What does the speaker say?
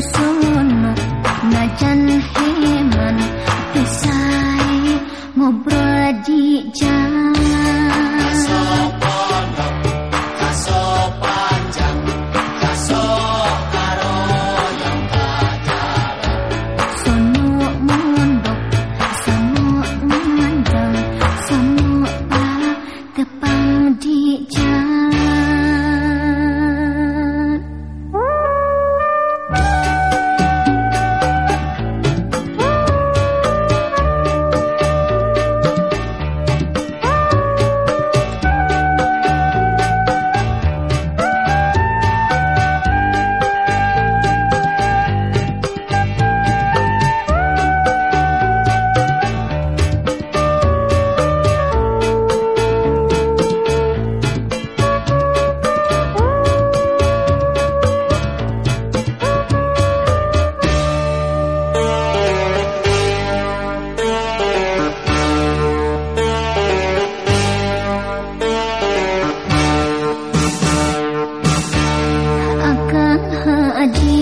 sungguh nak najis أجيب